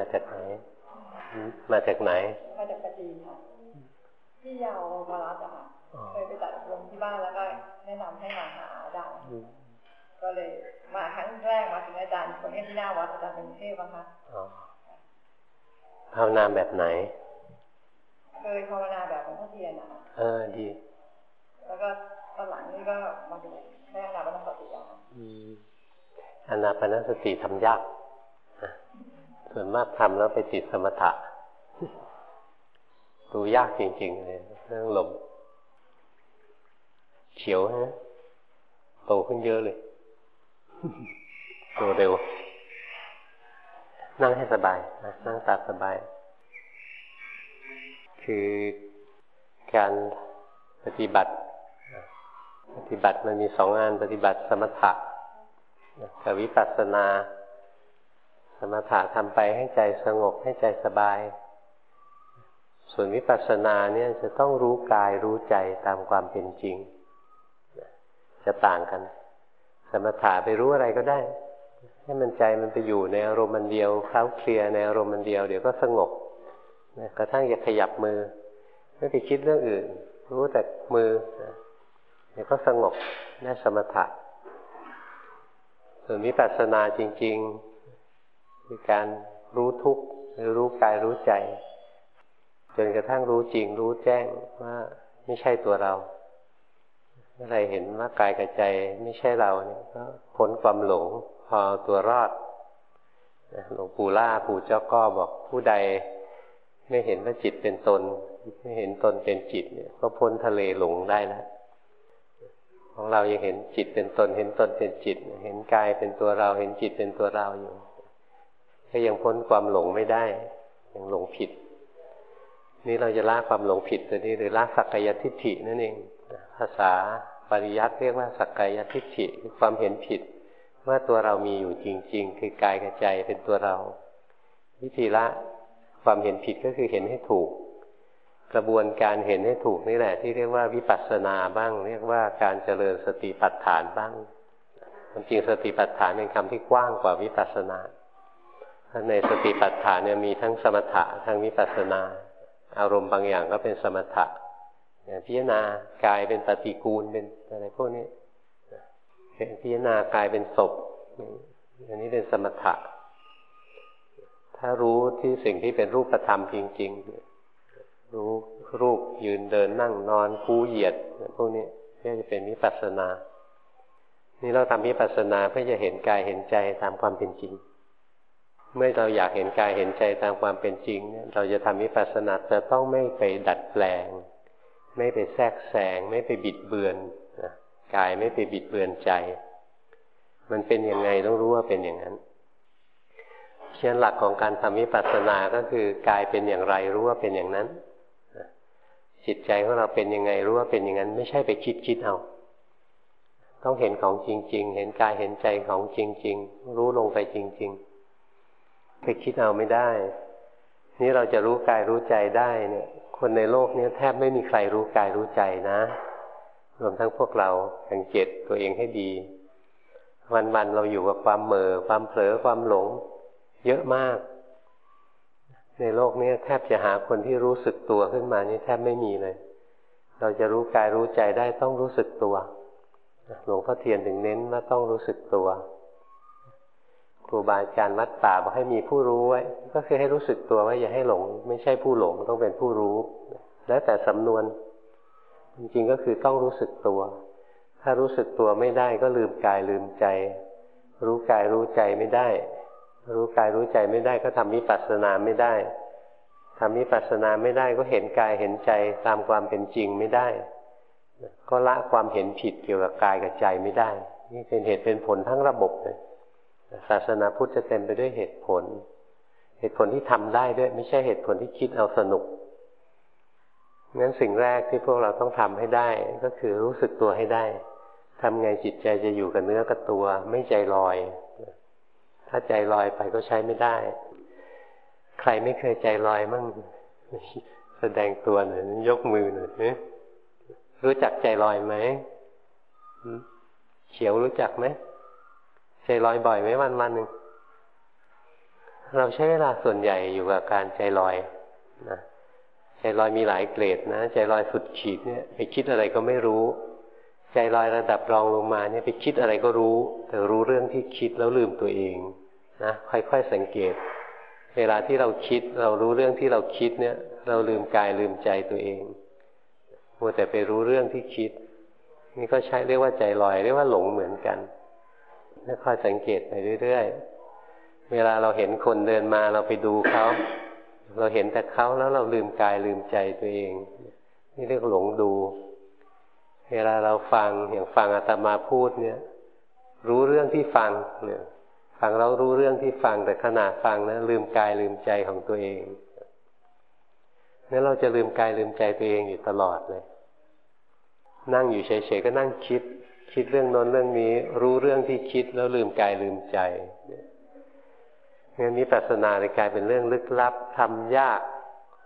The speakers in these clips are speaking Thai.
มาจากไหน มาจากไหน มาจากปจีนค่ะที่ยาวมารัตอะค่ะเคยไปจัดอบรมที่บ้านแล้วก็แนะนำให้มาหาอาจารย์ก็เลยมาครั้งแรกมาถึงอาจารย์ คนที่หน้าวัดอาจารย์เป็นเทพอะค่ะภาวนาแบบไหน เคยภาวนาแบบของพ่อเทียนอะเออดี แล้วก็ตอนหลังนี่ก็มาดูแม่นาปนสติอะอนาปนสติทำยาก ส่วนมากทำแล้วไปติดสมถะดูยากจริง ๆ เลยเรื่องลมเขียวฮะโตขึ้นเยอะเลยโตเร็ว นั่งให้สบายนะนั่งตาสบาย คือการปฏิบัติ ปฏิบัติมันมีสองงานปฏิบัติสมถะกับวิปัสสนา สมถะทำไปให้ใจสงบให้ใจสบาย ส่วนวิปัสสนาเนี่ยจะต้องรู้กายรู้ใจตามความเป็นจริง จะต่างกัน สมถะไปรู้อะไรก็ได้ ให้มันใจมันไปอยู่ในอารมณ์มันเดียวเคล้าเคลียในอารมณ์มันเดียวเดี๋ยวก็สงบกระทั่งจะขยับมือ ไม่ไปคิดเรื่องอื่น รู้แต่มือเดี๋ยวก็สงบนั่นสมถะ ส่วนวิปัสสนาจริง ๆ คือการรู้ทุกข์รู้กายรู้ใจ จนกระทั่งรู้จริงรู้แจ้งว่าไม่ใช่ตัวเราเมื่อไรเห็นว่ากายกับใจไม่ใช่เราเนี่ยก็พ้นความหลงพอตัวรอดหลวงปู่ล่าปู่เจ้าก็บอกผู้ใด ไม่เห็นว่าจิตเป็นตน ไม่เห็นตนเป็นจิตเนี่ยก็พ้นทะเลหลงได้แล้วของเรายังเห็นจิตเป็นตน เห็นตนเป็นจิต เห็นกายเป็นตัวเรา เห็นจิตเป็นตัวเราอยู่ ก็ยังพ้นความหลงไม่ได้ ยังหลงผิด นี่เราจะละความหลงผิดตัวนี้หรือละสักกายทิฏฐินั่นเอง ภาษาปริยัติเรียกว่าสักกายทิฏฐิคือความเห็นผิด ว่าตัวเรามีอยู่จริง ๆ คือกายกับใจเป็นตัวเรา วิธีละความเห็นผิดก็คือเห็นให้ถูก กระบวนการเห็นให้ถูกนี่แหละ ที่เรียกว่าวิปัสสนาบ้าง เรียกว่าการเจริญสติปัฏฐานบ้างความจริงสติปัฏฐานเป็นคำที่กว้างกว่าวิปัสสนา ในสติปัฏฐานเนี่ยมีทั้งสมถะทั้งวิปัสสนา อารมณ์บางอย่างก็เป็นสมถะอย่างพิจารณากายเป็นปฏิกูลเป็นอะไรพวกนี้พิจารณากายเป็นศพอันนี้เป็นสมถะ ถ้ารู้ที่สิ่งที่เป็นรูปธรรมจริง ๆ รู้รูปยืนเดินนั่งนอนคูเหยียดพวกนี้นี่จะเป็นวิปัสสนา นี่เราทำวิปัสสนาเพื่อจะเห็นกายเห็นใจตามความเป็นจริง เมื่อเราอยากเห็นกายเห็นใจตามความเป็นจริงเนี่ยเราจะทำวิปัสสนาจะต้องไม่ไปดัดแปลง ไม่ไปแทรกแซงไม่ไปบิดเบือนกายไม่ไปบิดเบือนใจ มันเป็นยังไงต้องรู้ว่าเป็นอย่างนั้นเช่นหลักของการทำวิปัสสนาก็คือกายเป็นอย่างไรรู้ว่าเป็นอย่างนั้นจิตใจของเราเป็นยังไงรู้ว่าเป็นอย่างนั้น ไม่ใช่ไปคิดคิดเอาต้องเห็นของจริง ๆ เห็นกายเห็นใจของจริง ๆ รู้ลงไปจริง ๆ ไปคิดเอาไม่ได้ นี่เราจะรู้กายรู้ใจได้เนี่ย คนในโลกนี้แทบไม่มีใครรู้กายรู้ใจนะ รวมทั้งพวกเราสังเกตตัวเองให้ดี วันๆเราอยู่กับความเหม่อความเผลอความหลง เยอะมาก ในโลกนี้แทบจะหาคนที่รู้สึกตัวขึ้นมานี่แทบไม่มีเลย เราจะรู้กายรู้ใจได้ต้องรู้สึกตัวหลวงพ่อเทียนถึงเน้นว่าต้องรู้สึกตัว ครูบาอาจารย์วัดป่าบอกให้มีผู้รู้ไว้ ก็คือให้รู้สึกตัวว่าอย่าให้หลง ไม่ใช่ผู้หลงต้องเป็นผู้รู้ แล้วแต่สำนวน จริงๆก็คือต้องรู้สึกตัว ถ้ารู้สึกตัวไม่ได้ก็ลืมกายลืมใจ รู้กายรู้ใจไม่ได้ รู้กายรู้ใจไม่ได้ก็ทำวิปัสสนาไม่ได้ทำวิปัสสนาไม่ได้ก็เห็นกายเห็นใจตามความเป็นจริงไม่ได้ ก็ละความเห็นผิดเกี่ยวกับกายกับใจไม่ได้ นี่เป็นเหตุเป็นผลทั้งระบบเลย ศาสนาพุทธจะเต็มไปด้วยเหตุผล เหตุผลที่ทำได้ด้วย ไม่ใช่เหตุผลที่คิดเอาสนุกงั้นสิ่งแรกที่พวกเราต้องทำให้ได้ ก็คือรู้สึกตัวให้ได้ทำไงจิตใจจะอยู่กับเนื้อกับตัว ไม่ใจลอย ถ้าใจลอยไปก็ใช้ไม่ได้ ใครไม่เคยใจลอยมั่งแสดงตัวหน่อยยกมือหน่อยรู้จักใจลอยไหมเขียวรู้จักไหม ใจลอยบ่อยไหมวันวันหนึ่งเราใช้เวลาส่วนใหญ่อยู่กับการใจลอยนะใจลอยมีหลายเกรดนะ ใจลอยสุดขีดเนี่ยไปคิดอะไรก็ไม่รู้ ใจลอยระดับรองลงมาเนี่ยไปคิดอะไรก็รู้ แต่รู้เรื่องที่คิดแล้วลืมตัวเองนะค่อยๆสังเกต เวลาที่เราคิดเรารู้เรื่องที่เราคิดเนี่ย เราลืมกายลืมใจตัวเองมัวแต่ไปรู้เรื่องที่คิด นี่ก็ใช้เรียกว่าใจลอยเรียกว่าหลงเหมือนกัน ค่อยสังเกตไปเรื่อยๆ เวลาเราเห็นคนเดินมาเราไปดูเขา เราเห็นแต่เขาแล้วเราลืมกายลืมใจตัวเอง นี่เรียกหลงดู เวลาเราฟังอย่างฟังอาตมาพูดเนี่ย รู้เรื่องที่ฟังเนี่ยฟังเรารู้เรื่องที่ฟังแต่ขณะฟังนะลืมกายลืมใจของตัวเองนั้นเราจะลืมกายลืมใจตัวเองอยู่ตลอดเลย นั่งอยู่เฉยๆก็นั่งคิด คิดเรื่องน้นเรื่องนี้ รู้เรื่องที่คิดแล้วลืมกายลืมใจงั้นนี้ปัสนาเลยกลายเป็นเรื่องลึกลับทำยาก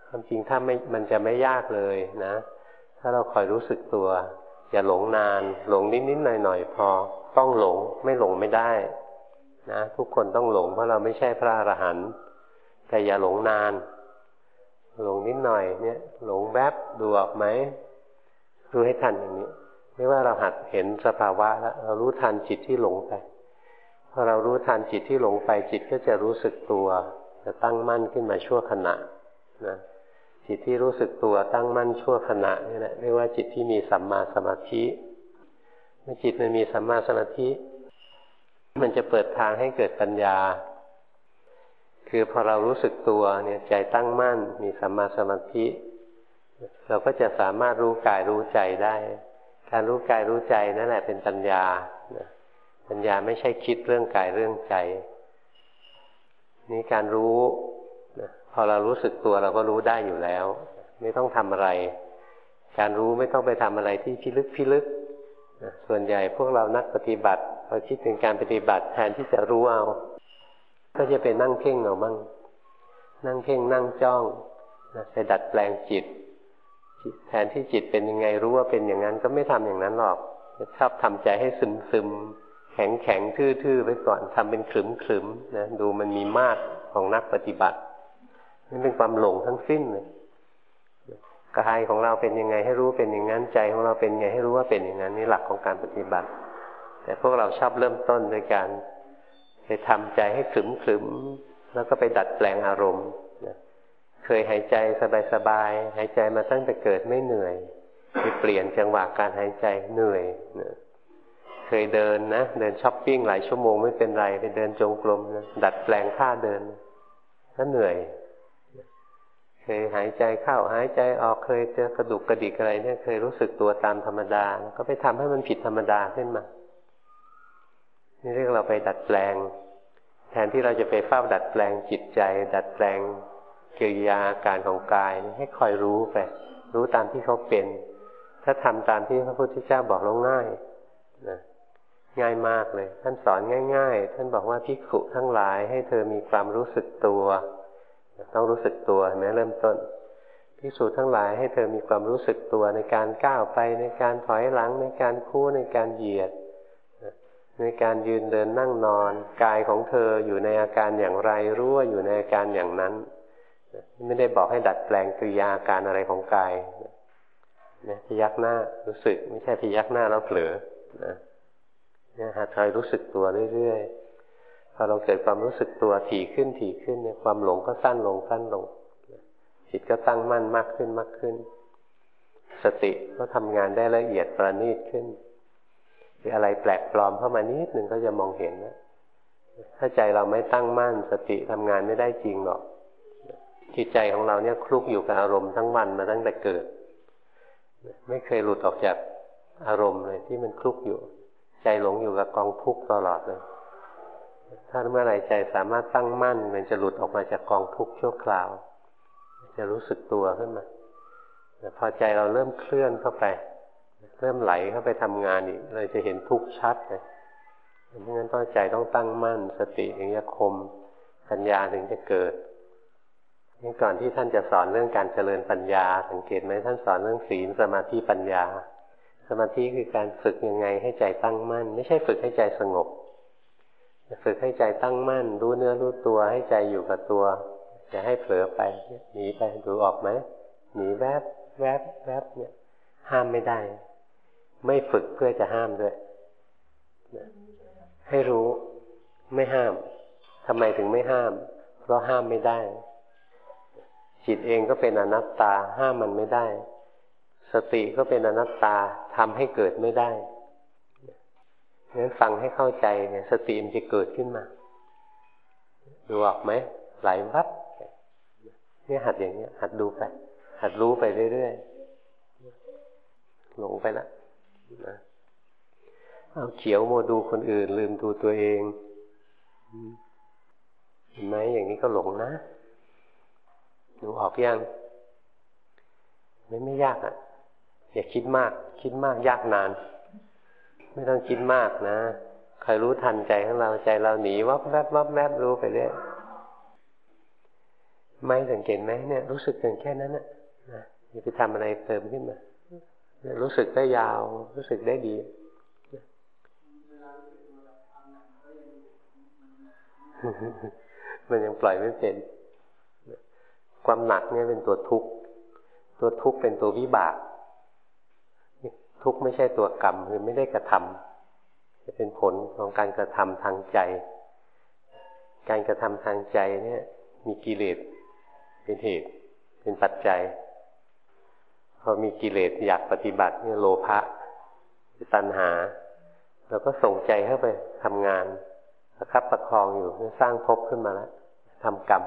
ความจริงถ้าไม่มันจะไม่ยากเลยนะ ถ้าเราคอยรู้สึกตัว อย่าหลงนาน หลงนิดๆหน่อยๆพอ ต้องหลงไม่หลงไม่ได้ นะทุกคนต้องหลงเพราะเราไม่ใช่พระอรหันต์แต่อย่าหลงนาน หลงนิดหน่อยเนี่ย หลงแวบดูออกไหมดูให้ทันอย่างนี้ ไม่ว่าเราหัดเห็นสภาวะแล้วเรารู้ทันจิตที่หลงไปพอเรารู้ทันจิตที่หลงไปจิตก็จะรู้สึกตัวจะตั้งมั่นขึ้นมาชั่วขณะนะจิตที่รู้สึกตัวตั้งมั่นชั่วขณะนี่แหละเรียกว่าจิตที่มีสัมมาสมาธิเมื่อจิตมันมีสัมมาสมาธิ มันจะเปิดทางให้เกิดปัญญา คือพอเรารู้สึกตัวเนี่ยใจตั้งมั่น มีสัมมาสมาธิ เราก็จะสามารถรู้กายรู้ใจได้ การรู้กายรู้ใจนั่นแหละเป็นปัญญาปัญญาไม่ใช่คิดเรื่องกายเรื่องใจ นี่การรู้พอเรารู้สึกตัวเราก็รู้ได้อยู่แล้ว ไม่ต้องทำอะไร การรู้ไม่ต้องไปทำอะไรที่พิลึกพิลึกส่วนใหญ่พวกเรานักปฏิบัติพอคิดถึงการปฏิบัติแทนที่จะรู้เอา ก็จะไปนั่งเพ่งเอาบ้างนั่งเพ่งนั่งจ้องไปดัดแปลงจิต แทนที่จิตเป็นยังไงรู้ว่าเป็นอย่างนั้นก็ไม่ทำอย่างนั้นหรอกชอบทำใจให้ซึมซึมแข็งแข็งทื่อๆไว้ก่อนทำเป็นขึมขึมนะดูมันมีมาตรของนักปฏิบัตินี่เป็นความหลงทั้งสิ้นเลยกายของเราเป็นยังไงให้รู้เป็นอย่างนั้นใจของเราเป็นยังไงให้รู้ว่าเป็นอย่างนั้นนี่หลักของการปฏิบัติ แต่พวกเราชอบเริ่มต้นโดยการไปทำใจให้ขึมขึมแล้วก็ไปดัดแปลงอารมณ์ เคยหายใจสบายๆหายใจมาตั้งแต่เกิดไม่เหนื่อยไปเปลี่ยนจังหวะการหายใจเหนื่อยเคยเดินนะ เดินช้อปปิ้งหลายชั่วโมงไม่เป็นไร ไปเดินจงกรมนะดัดแปลงท่าเดินก็เหนื่อย เคยหายใจเข้าหายใจออกเคยเจอกระดุกกระดิกอะไรเนี่ยเคยรู้สึกตัวตามธรรมดา ก็ไปทำให้มันผิดธรรมดาขึ้นมา นี่เรียกเราไปดัดแปลง แทนที่เราจะไปเฝ้าดัดแปลงจิตใจ ดัดแปลง กิริยาอาการของกายให้คอยรู้ไปรู้ตามที่เขาเป็น ถ้าทำตามที่พระพุทธเจ้าบอกลงง่ายนะง่ายมากเลย ท่านสอนง่าย ๆ ท่านบอกว่าภิกขุทั้งหลายให้เธอมีความรู้สึกตัว ต้องรู้สึกตัวแม้เริ่มต้นภิกษุทั้งหลายให้เธอมีความรู้สึกตัวในการก้าวไปในการถอยหลังในการคู่ในการเหยียด ในการยืนเดินนั่งนอน กายของเธออยู่ในอาการอย่างไรรู้ว่าอยู่ในอาการอย่างนั้น ไม่ได้บอกให้ดัดแปลงกิริยาการอะไรของกายนะพยักหน้ารู้สึก ไม่ใช่พยักหน้าแล้วเผลอนะเนี่ยหาทอยรู้สึกตัวเรื่อยๆพอเราเกิดความรู้สึกตัวถี่ขึ้นถี่ขึ้นเนี่ยความหลงก็สั้นลงสั้นลงจิตก็ตั้งมั่นมากขึ้นมากขึ้น สติก็ทำงานได้ละเอียดประณีตขึ้นอะไรแปลกปลอมเข้ามานิดหนึ่งก็จะมองเห็นนะถ้าใจเราไม่ตั้งมั่น สติทำงานไม่ได้จริงหรอก จิตใจของเราเนี่ยคลุกอยู่กับอารมณ์ทั้งวันมาตั้งแต่เกิด ไม่เคยหลุดออกจากอารมณ์เลยที่มันคลุกอยู่ ใจหลงอยู่กับกองทุกข์ตลอดเลย ถ้าเมื่อไรใจสามารถตั้งมั่น มันจะหลุดออกมาจากกองทุกข์ชั่วคราว จะรู้สึกตัวขึ้นมาแต่พอใจเราเริ่มเคลื่อนเข้าไป เริ่มไหลเข้าไปทำงานอีกเราจะเห็นทุกข์ชัดเลยเพราะงั้นต้องใจต้องตั้งมั่น สติถึงจะคมปัญญาถึงจะเกิด นี่ก่อนที่ท่านจะสอนเรื่องการเจริญปัญญา สังเกตไหมท่านสอนเรื่องศีลสมาธิปัญญา สมาธิคือการฝึกยังไงให้ใจตั้งมั่น ไม่ใช่ฝึกให้ใจสงบฝึกให้ใจตั้งมั่น รู้เนื้อรู้ตัวให้ใจอยู่กับตัวจะให้เผลอไปหนีไปดูออกไหมหนีแวบแวบแวบเนี่ย ห้ามไม่ได้ ไม่ฝึกเพื่อจะห้ามด้วยให้รู้ไม่ห้ามทำไมถึงไม่ห้าม เพราะห้ามไม่ได้ จิตเองก็เป็นอนัตตาห้ามมันไม่ได้ สติก็เป็นอนัตตาทำให้เกิดไม่ได้งั้นฟังให้เข้าใจเนี่ยสติมันจะเกิดขึ้นมา ดูออกไหมไหลวับเนี่ยหัดอย่างเนี้ย หัดดูไป หัดรู้ไปเรื่อยๆหลงไปละนะเอาเขียวโมดูคนอื่น ลืมดูตัวเองเห็นไหมอย่างนี้ก็หลงนะ ดูออกยังไม่ไม่ยากอะ่ะ อย่าคิดมาก คิดมากยากนาน ไม่ต้องคิดมากนะใครรู้ทันใจของเราใจเราหนีวับแวบวับแวบรู้ไปเรื่อยไม่สังเกตไหมเนี่ย รู้สึกเพียงแค่นั้นนะอย่าไปทำอะไรเติมขึ้นมารู้สึกได้ยาว รู้สึกได้ดีมันยังปล่อยไม่เป็น ความหนักเนี่ยเป็นตัวทุกข์ ตัวทุกข์เป็นตัววิบาก ทุกข์ไม่ใช่ตัวกรรมคือไม่ได้กระทำจะเป็นผลของการกระทำทางใจ การกระทำทางใจเนี่ย มีกิเลสเป็นเหตุ เป็นปัจจัย พอมีกิเลสอยากปฏิบัติเนี่ยโลภะตัณหาเราก็ส่งใจเข้าไปทำงานประคับประคองอยู่สร้างภพขึ้นมาแล้วทำกรรม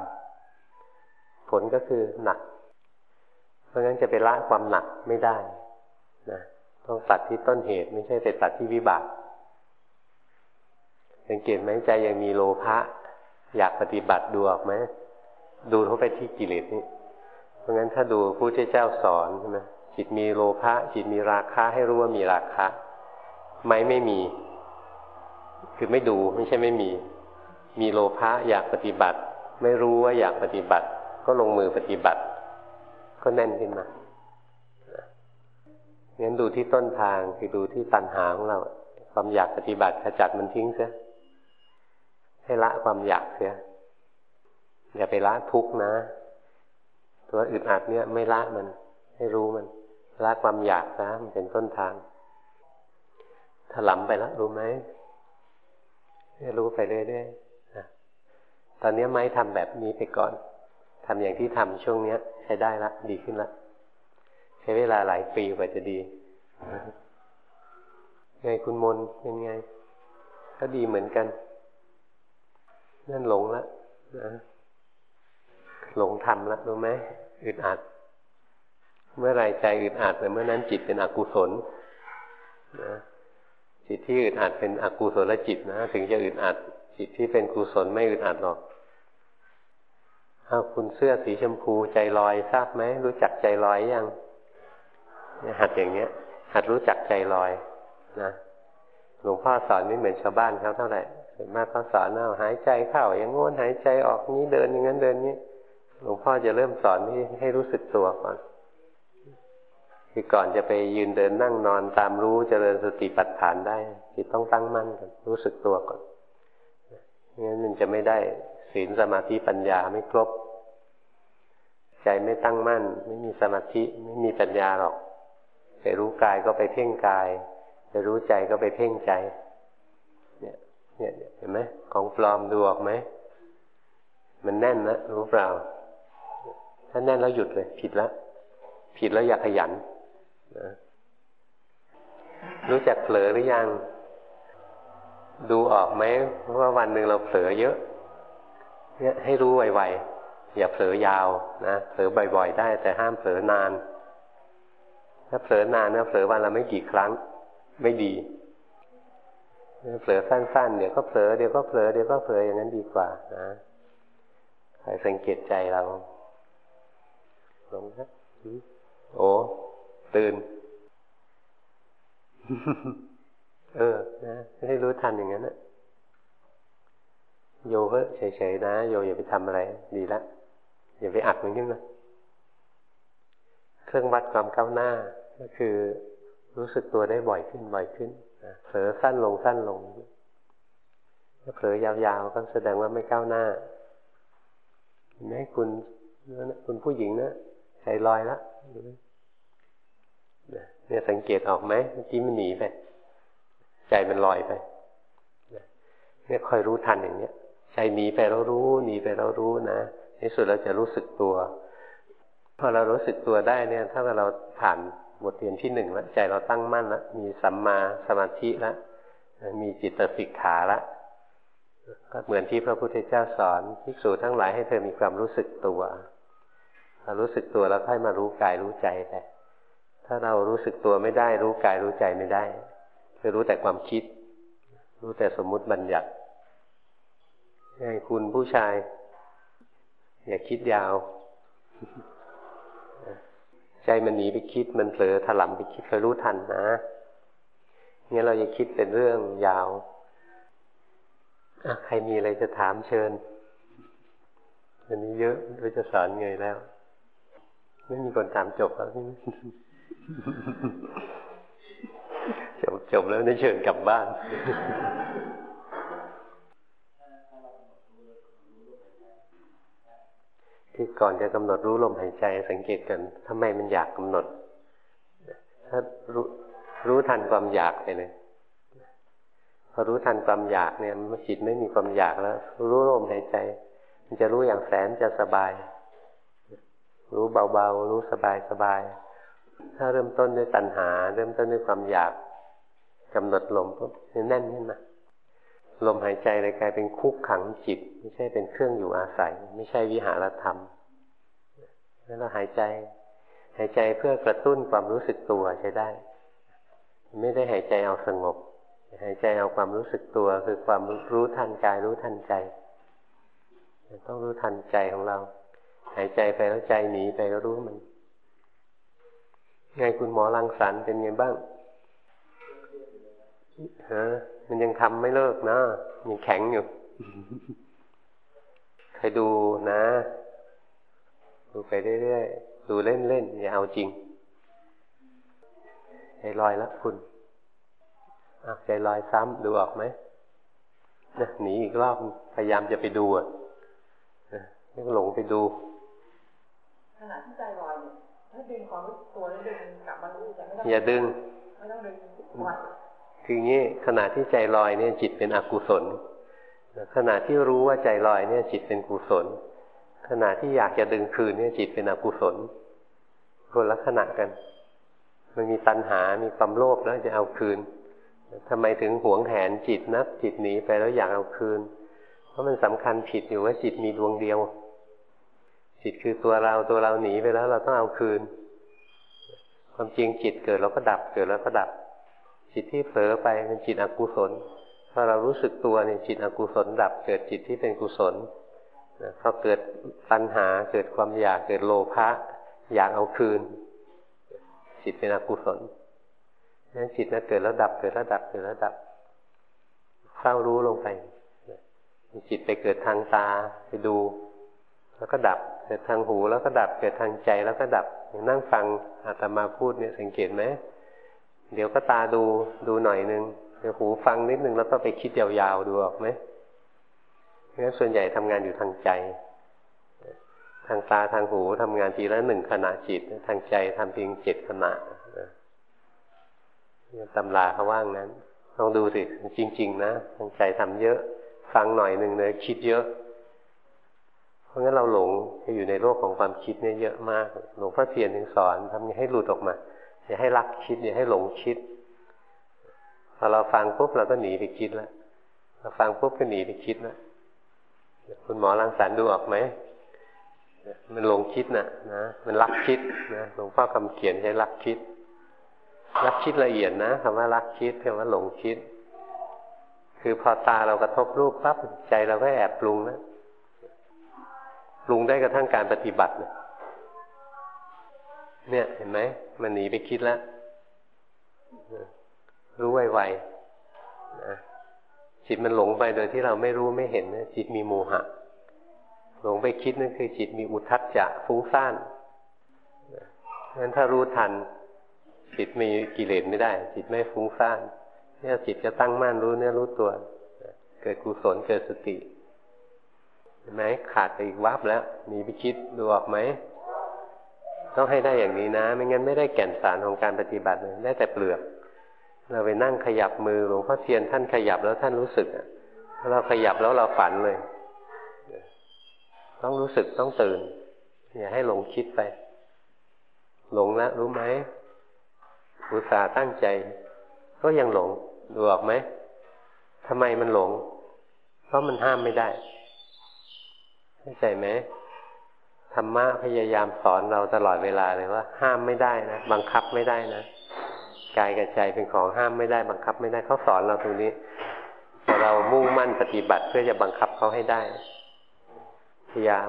ผลก็คือหนัก เพราะงั้นจะไปละความหนักไม่ได้นะต้องตัดที่ต้นเหตุไม่ใช่ไปตัดที่วิบากสังเกตไหมใจยังมีโลภะอยากปฏิบัติดูออกไหมดูเข้าไปที่กิเลสนี้เพราะงั้นถ้าดูพระเจ้าสอนใช่ไหมจิตมีโลภะจิตมีราคะให้รู้ว่ามีราคะ ไม่ไม่มี คือไม่ดูไม่ใช่ไม่มี มีโลภะอยากปฏิบัติ ไม่รู้ว่าอยากปฏิบัติ ก็ลงมือปฏิบัติ ก็แน่นขึ้นมางั้นดูที่ต้นทางคือดูที่ตัณหาของเรา ความอยากปฏิบัติขจัดมันทิ้งเสียให้ละความอยากเสียอย่าไปละทุกนะ ตัวอึดอัดเนี่ยไม่ละมัน ให้รู้มัน ละความอยากนะมันเป็นต้นทางถลำไปแล้วรู้ไหมรู้ไปเรื่อยๆตอนนี้ไม้ทำแบบนี้ไปก่อน ทำอย่างที่ทำช่วงเนี้ย ใช้ได้ละ ดีขึ้นละ ใช้เวลาหลายปีกว่าจะดีไงคุณมนเป็นไง ก็ดีเหมือนกัน นั่นหลงละนะหลงทำละรู้ไหมอึดอัด เมื่อไรใจอึดอัดเมื่อนั้นจิตเป็นอกุศลนะจิตที่อึดอัดเป็นอกุศลจิตนะ ถึงจะอึดอัด จิตที่เป็นกุศลไม่อึดอัดหรอก เอาคุณเสื้อสีชมพูใจลอยทราบไหมรู้จักใจลอยยังหัดอย่างเนี้ย หัดรู้จักใจลอยนะหลวงพ่อสอนไม่เหมือนชาวบ้านเขาเท่าไหร่ส่วนมากเขาสอนเอาหายใจเข้าอย่างงนหายใจออกนี้เดินอย่างนั้นเดินนี้หลวงพ่อจะเริ่มสอนให้ให้รู้สึกตัวก่อนคือก่อนจะไปยืนเดินนั่งนอนตามรู้จเจริญสติปัฏฐานได้จิตต้องตั้งมั่นก่อนรู้สึกตัวก่อนงั้นมันจะไม่ได้ ศีลสมาธิปัญญาไม่ครบ ใจไม่ตั้งมั่น ไม่มีสมาธิไม่มีปัญญาหรอกไปรู้กายก็ไปเพ่งกายไปรู้ใจก็ไปเพ่งใจ เนี่ย เนี่ยเห็นไหมของปลอมดูออกไหมมันแน่นนะรู้เปล่า ถ้าแน่นแล้วหยุดเลย ผิดแล้วผิดแล้วอย่าขยันนะรู้จักเผลอหรือยัง ดูออกไหมว่าวันหนึ่งเราเผลอเยอะ เนี่ยให้รู้ไวๆอย่าเผลอยาวนะเผลอบ่อยๆได้ แต่ห้ามเผลอนาน ถ้าเผลอนานนะเผลอวันละไม่กี่ครั้ง ไม่ดีเผลอสั้นๆเดี๋ยวก็เผลอเดี๋ยวก็เผลอเดี๋ยวก็เผลออย่างนั้นดีกว่านะคอยสังเกตใจเราลงนะโอ้ตื่น เออ นะให้รู้ทันอย่างนั้นนะ โยก็เฉยๆนะ โยอย่าไปทำอะไร ดีละอย่าไปอัดมันขึ้นนะเครื่องวัดความก้าวหน้า ก็คือรู้สึกตัวได้บ่อยขึ้นบ่อยขึ้นเผลอสั้นลงสั้นลงถ้าเผลอยาวๆก็แสดงว่าไม่ก้าวหน้าเห็นไหมคุณคุณผู้หญิงนะใจลอยละเนี่ยสังเกตออกไหมเมื่อกี้มันหนีไปใจมันลอยไปเนี่ยคอยรู้ทันอย่างเนี้ย ใจหนีไปเรารู้หนีไปเรารู้นะในสุดเราจะรู้สึกตัว พอเรารู้สึกตัวได้เนี่ย ถ้าเราผ่านบทเรียนที่หนึ่งแล้วใจเราตั้งมั่นแล้วมีสัมมาสมาธิแล้วมีจิตสิกขาล้วก็เหมือนที่พระพุทธเจ้าสอนภิกษุทั้งหลายให้เธอมีความรู้สึกตัวเรารู้สึกตัวแล้วค่อยมารู้กายรู้ใจไปถ้าเรารู้สึกตัวไม่ได้ รู้กายรู้ใจไม่ได้จะรู้แต่ความคิด รู้แต่สมมุติบัญญัติ ให้คุณผู้ชาย อย่าคิดยาว ใจมันหนีไปคิดมันเผลอถลำไปคิดคอยรู้ทันนะเนี่ยเราจะคิดเป็นเรื่องยาวใครมีอะไรจะถามเชิญอันนี้เยอะเราจะสอนไงแล้ว ไม่มีคนถามจบแล้วจบจบแล้วได้เชิญกลับบ้านที่ ก่อนจะกำหนดรู้ลมหายใจสังเกตกันทำไมมันอยากกำหนด ถ้ารู้รู้ทันความอยากไปเลยพอรู้ทันความอยากเนี่ยจิตไม่มีความอยากแล้ว รู้ลมหายใจ มันจะรู้อย่างแสนจะสบาย รู้เบาๆ รู้สบายสบาย ถ้าเริ่มต้นด้วยตัณหา เริ่มต้นด้วยความอยากกำหนดลมปุ๊บแน่นขึ้นมาลมหายใจเลยกลายเป็นคุกขังจิต ไม่ใช่เป็นเครื่องอยู่อาศัย ไม่ใช่วิหารธรรม แล้วเราหายใจ หายใจเพื่อกระตุ้นความรู้สึกตัวใช้ได้ ไม่ได้หายใจเอาสงบ หายใจเอาความรู้สึกตัว คือความรู้ทันกายรู้ทันใจ ต้องรู้ทันใจของเรา หายใจไปแล้วใจหนีไปก็รู้มัน ไงคุณหมอรังสรรค์เป็นไงบ้างฮะมันยังทำไม่เลิกนะยังแข็งอยู่ใครดูนะ ดูไปเรื่อยๆ ดูเล่นๆ อย่าเอาจริง ใจลอยแล้วคุณใจลอยซ้ำดูออกไหมนะหนีอีกรอบพยายามจะไปดูอะนี่ก็หลงไปดูขณะที่ใจลอยเนี่ยถ้าดึงความรู้ตัวแล้วดึงกลับมารู้ใจไม่ต้องอย่าดึงไม่ต้องดึงปล่อยคืองี้ขณะที่ใจลอยเนี่ยจิตเป็นอกุศลขณะที่รู้ว่าใจลอยเนี่ยจิตเป็นกุศล ขณะที่อยากจะดึงคืนเนี่ยจิตเป็นอกุศลคนละขณะกัน มันมีตัณหา มีความโลภแล้วจะเอาคืนทำไมถึงหวงแหนจิตนัก จิตหนีไปแล้วอยากเอาคืน เพราะมันสำคัญผิดอยู่ว่าจิตมีดวงเดียว จิตคือตัวเราตัวเราหนีไปแล้ว เราต้องเอาคืน ความจริงจิตเกิดแล้วก็ดับเกิดแล้วก็ดับ จิตที่เผลอไปเป็นจิตอกุศลพอเรารู้สึกตัวเนี่ยจิตอกุศลดับ เกิดจิตที่เป็นกุศล พอเกิดปัญหาเกิดความอยากเกิดโลภะอยากเอาคืน จิตเป็นอกุศลนั้นจิตนั้นเกิดแล้วดับเกิดแล้วดับเกิดแล้วดับเฝ้ารู้ลงไปจิตไปเกิดทางตาไปดู แล้วก็ดับ เกิดทางหูแล้วก็ดับเกิดทางใจแล้วก็ดับอย่างนั่งฟังอาตมาพูดเนี่ยสังเกตไหมเดี๋ยวก็ตาดูดูหน่อยนึงเดี๋ยวหูฟังนิดนึงแล้วก็ไปคิดยาวๆดูออกไหม เพราะส่วนใหญ่ทำงานอยู่ทางใจ ทางตาทางหูทำงานทีละหนึ่งขณะจิต ทางใจทำเพียงเจ็ดขณะตำราเขาว่างนั้นลองดูสิจริง ๆ นะทางใจทำเยอะ ฟังหน่อยหนึ่งเลยคิดเยอะ เพราะงั้นเราหลงอยู่ในโลกของความคิดเนี่ยเยอะมาก หลวงพ่อเทียนถึงสอนทำให้หลุดออกมาอย่าให้รักคิดอย่าให้หลงคิดพอเราฟังปุ๊บเราก็หนีไปคิดแล้วเราฟังปุ๊บก็หนีไปคิดแล้ว คุณหมอรังสรรค์ดูออกไหมมันหลงคิดนะนะมันรักคิดนะหลวงพ่อคำเขียนใช้รักคิด รักคิดละเอียดนะคำว่ารักคิดคำว่าหลงคิด คือพอตาเรากระทบรูปปั๊บใจเราก็แอบปรุงนะปรุงได้กระทั่งการปฏิบัติเนี่ยเนี่ย เห็นไหมมันหนีไปคิดแล้วรู้ไวๆนะ จิตมันหลงไปโดยที่เราไม่รู้ไม่เห็นจิตมีโมหะ หลงไปคิดนั่นคือ จิตมีอุทัศจะฟุ้งซ่านนั้นถ้ารู้ทัน จิตมีกิเลสไม่ได้ จิตไม่ฟุ้งซ่านเนี่ยจิตจะตั้งมั่นรู้เนื้อรู้ตัว เกิดกุศลเกิดสติเห็นไหมขาดไปอีกวับแล้ว มีไปคิดดูออกไหมต้องให้ได้อย่างนี้นะ ไม่งั้นไม่ได้แก่นสารของการปฏิบัติเลยได้แต่เปลือก เราไปนั่งขยับมือหลวงพ่อเทียนท่านขยับแล้วท่านรู้สึกอะเราขยับแล้วเราฝันเลย ต้องรู้สึกต้องตื่น อย่าให้หลงคิดไป หลงแล้วรู้ไหมอุตส่าห์ตั้งใจ ก็ยังหลงดูออกไหมทำไมมันหลง เพราะมันห้ามไม่ได้เข้าใจไหมธรรมะพยายามสอนเราตลอดเวลาเลยว่า ห้ามไม่ได้นะ บังคับไม่ได้นะ กายกับใจเป็นของห้ามไม่ได้บังคับไม่ได้เขาสอนเราตรงนี้แต่เรามุ่งมั่นปฏิบัติเพื่อจะบังคับเขาให้ได้ พยายาม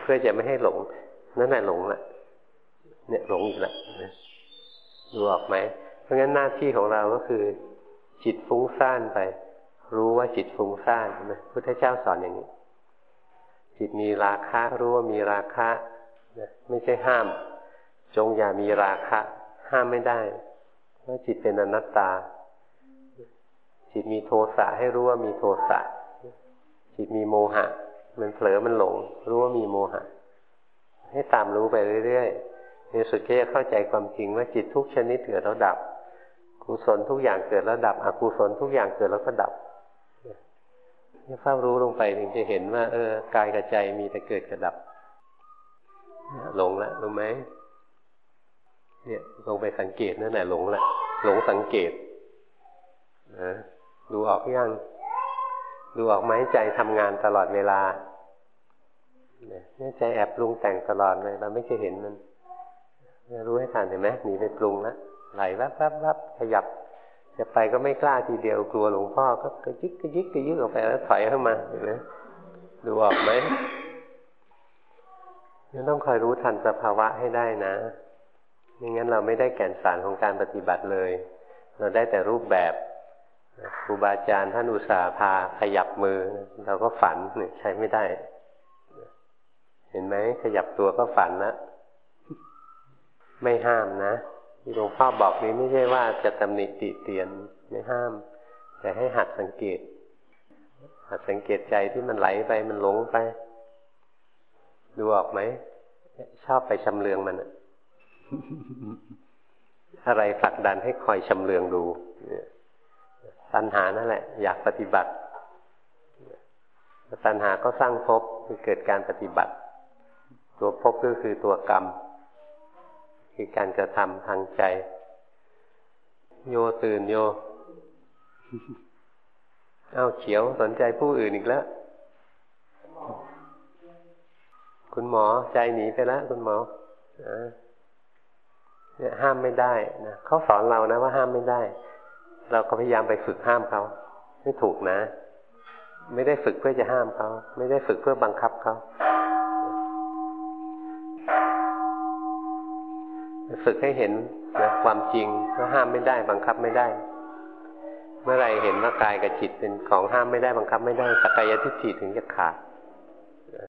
เพื่อจะไม่ให้หลง นั่นแหละหลงละเนี่ยหลงอีกแล้วดูออกไหมเพราะงั้นหน้าที่ของเราก็คือ จิตฟุ้งซ่านไป รู้ว่าจิตฟุ้งซ่านนะพุทธเจ้าสอนอย่างนี้ จิตมีราคะรู้ว่ามีราคะไม่ใช่ห้าม จงอย่ามีราคะ ห้ามไม่ได้ เพราจิตเป็นอนัตตา จิตมีโทสะให้รู้ว่ามีโทสะ จิตมีโมหะ มันเผลอมันหลง รู้ว่ามีโมหะ ให้ตามรู้ไปเรื่อยๆในสุดก็จะเข้าใจความจริงว่าจิตทุกชนิดเกิดแล้วดับ กุศลทุกอย่างเกิดแล้วดับ อกุศลทุกอย่างเกิดแล้วก็ดับนี่เฝ้ารู้ลงไปถึงจะเห็นว่า เออกายกับใจมีแต่เกิดกับดับ หลงละรู้ไหม เนี่ยลงไปสังเกตนั่นแหละหลงละหลงสังเกตนะดูออกยังดูออกไหมใจทำงานตลอดเวลาเนี่ยใจแอบปรุงแต่งตลอดเลยเราไม่เคยเห็นมันรู้ให้ทันเห็นไหมหนีไปปรุงแล้วไหลวับวับวับขยับ จะไปก็ไม่กล้าทีเดียวกลัวหลวงพ่อก็กระยิกกระยิกกระยิกออกไปแล้วถอยเข้ามาเห็นไหมดูออกไหมยังต้องคอยรู้ทันสภาวะให้ได้นะ ไม่งั้นเราไม่ได้แก่นสารของการปฏิบัติเลย เราได้แต่รูปแบบครูบาอาจารย์ท่านอุตสาห์พาขยับมือ เราก็ฝันใช้ไม่ได้ เห็นไหมขยับตัวก็ฝันแล้วไม่ห้ามนะที่หลวงพ่อบอกนี้ไม่ใช่ว่าจะตำหนิติเตียนไม่ห้าม แต่ให้หัดสังเกต หัดสังเกตใจที่มันไหลไปมันหลงไป ดูออกไหม ชอบไปชำเลืองมันอะ อะไรผลักดันให้คอยชำเลืองดูตัณหานั่นแหละ อยากปฏิบัติตัณหาก็สร้างภพคือเกิดการปฏิบัติ ตัวภพก็คือตัวกรรม คือการกระทำทางใจ โยตื่นโยเอาเขียวสนใจผู้อื่นอีกแล้ว คุณหมอใจหนีไปแล้วคุณหมอเนี่ย ห้ามไม่ได้นะเขาสอนเรานะว่าห้ามไม่ได้ เราก็พยายามไปฝึกห้ามเขาไม่ถูกนะ ไม่ได้ฝึกเพื่อจะห้ามเขาไม่ได้ฝึกเพื่อบังคับเขาฝึกให้เห็นนะความจริงว่าห้ามไม่ได้ บังคับไม่ได้ เมื่อไรเห็นว่ากายกับจิตเป็นของห้ามไม่ได้บังคับไม่ได้สกายทิฏฐิถึงจะขาด